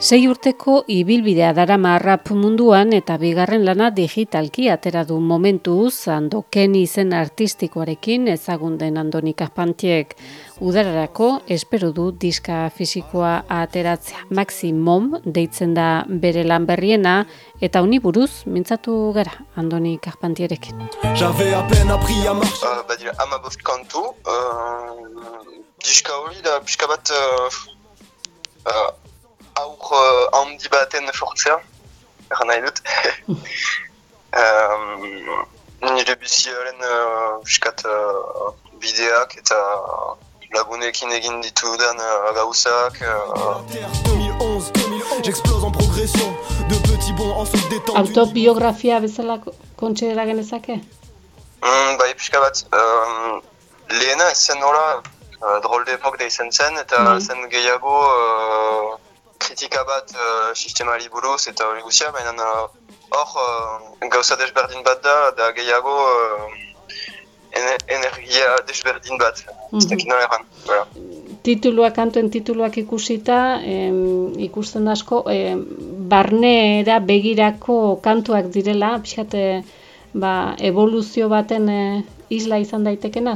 Sei urteko ibilbidea dara marrap munduan eta bigarren lana digitalki atera du momentuz andoken izen artistikoarekin ezagunden andonik azpantiek. Udararako espero du diska fisikoa ateratzea. Maximum deitzen da bere lan berriena eta uniburuz mintzatu gara andonik azpantierekin. J'avais à peine appris à marcher. Uh, badira, amabost kantu. Uh, diska hori da pixka bat... Uh, uh, aur uh, handi baten sortzea, erran nahi dut. um, nire biziaren uh, biskat uh, bideak eta lagunekin egin ditudan uh, gauzak. Uh, 2011, 2011, j'explose en progression, de petits bons en saut détendu. Autobiografia bezala kontxedera genezake? Mm, bai, pixka bat. Um, lehena zen nola, uh, drol de epok da izan zen, eta mm. zen gehiago... Uh, kritika bat uh, sistemari buruz eta hori guzia, baina hor uh, gauza desberdin bat da, da gehiago uh, energia desberdin bat, mm -hmm. eran. Tituluak, kantuen tituluak ikusita, em, ikusten asko, em, barneera begirako kantuak direla, pixate, ba, evoluzio baten e, isla izan daitekena,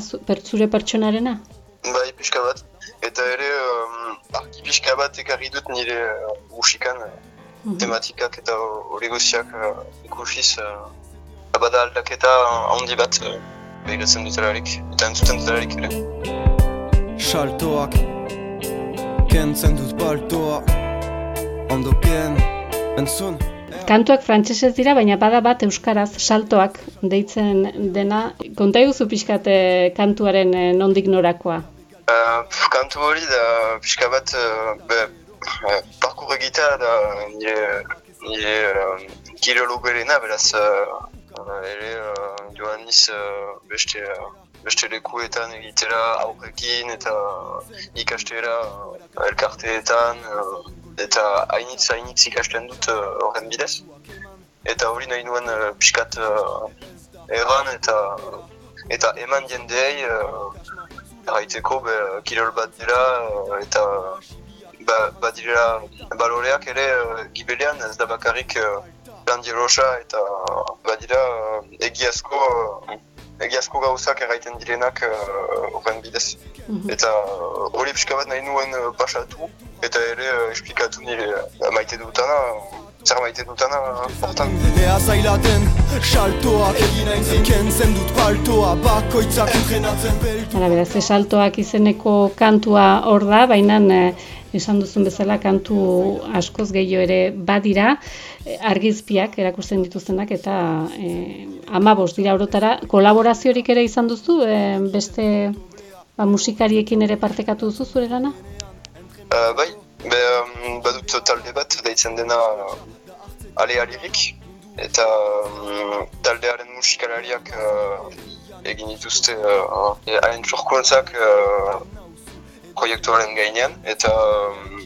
zure pertsonarena? Bai, pixka bat. Eta ere, argi pixka bat ekarri dut nire uh, musikan, uh, tematikak eta hori guziak uh, ikusiz. Uh, abada aldaketa handi bat uh, behiratzen dutelarik, eta entzuten dutelarik ere. Saltoak, kentzen dut baltoa, ondoken, entzun. Kantuak frantsesez dira, baina bada bat euskaraz saltoak deitzen dena. Konta eguzu pixkate kantuaren nondik norakoa? Uh, kantu hori da pixka bat uh, be, uh, parkour egitea da nire, nire uh, kirolo berena, beraz uh, ere uh, joan niz uh, beste, uh, beste lekuetan egitera aurrekin eta ikastera uh, elkarteetan uh, eta hainitz hainitz ikasten dut horren uh, bidez. Eta hori nahi nuen uh, pixkat uh, erran eta, eta eman jendeei Haiteko be, kirol bat dira eta ba, badira baloreak ere uh, gibelean ez da bakarrik uh, Landi Rosa eta badira uh, egiazko uh, egiazko gauzak erraiten direnak horren uh, bidez. Mhm. Eta hori uh, pixka bat nahi nuen uh, pasatu eta ere uh, esplikatu nire uh, maite dutana zer maite dutana hortan. Ea zailaten, saltoak egin hain kentzen dut paltoa, bakoitzak entrenatzen beltu. Hala, beraz, saltoak izeneko kantua hor da, baina eh, esan duzun bezala kantu askoz gehiago ere badira, eh, argizpiak erakusten dituztenak eta eh, ama dira orotara. Kolaboraziorik ere izan duzu, eh, beste ba, musikariekin ere partekatu duzu zure gana? Uh, bai, Be, um, badut talde bat, daitzen dena uh, ale alirik, eta um, taldearen musikalariak uh, egin dituzte uh, hain txorkuntzak uh, proiektuaren gainean, eta um,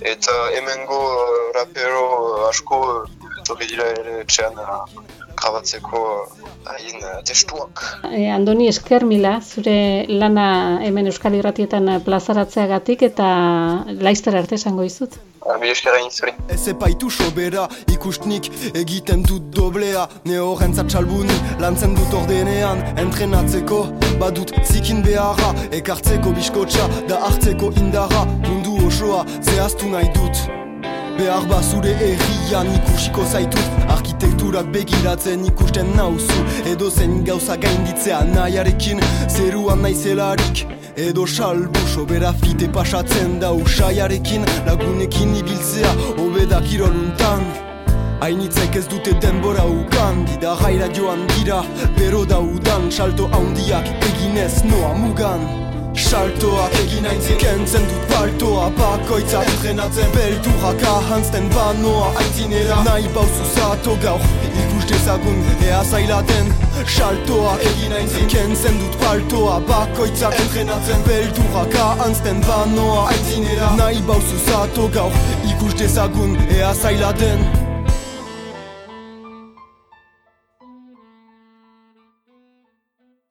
eta hemengo uh, rapero asko etorri dira ere etxean uh, grabatzeko hain uh, testuak. E, Andoni esker mila, zure lana hemen Euskal Irratietan plazaratzeagatik eta laizter arte esango izut. Bi esker hain zuri. Ez epaitu sobera ikustnik egiten dut doblea Ne horrentzat txalbuni lantzen dut ordenean entrenatzeko Badut zikin beharra ekartzeko biskotxa da hartzeko indara Mundu osoa zehaztu nahi dut Behar bazure errian ikusiko zaitut. Arkitekturak begiratzen ikusten nauzu Edo zen gauza gainditzea nahiarekin. Zeruan naizelarik Edo salbu sobera fite pasatzen da usaiarekin. Lagunekin ibiltzea obeda kiroluntan. Hainitzek ez dute denbora ukan Dida gaira joan dira. Bero daudan salto haundiak eginez noa mugan Saltoak egin aintzin kentzen dut paltoa Bakoitza entrenatzen beldurrak ahantzten banoa Aitinera nahi bauzu zato gaur ikus dezagun ea zailaten. Saltoak egin aintzin kentzen dut paltoa Bakoitza entrenatzen beldurrak ahantzten banoa Aitinera nahi bauzu zato gaur ikus dezagun ea zailaten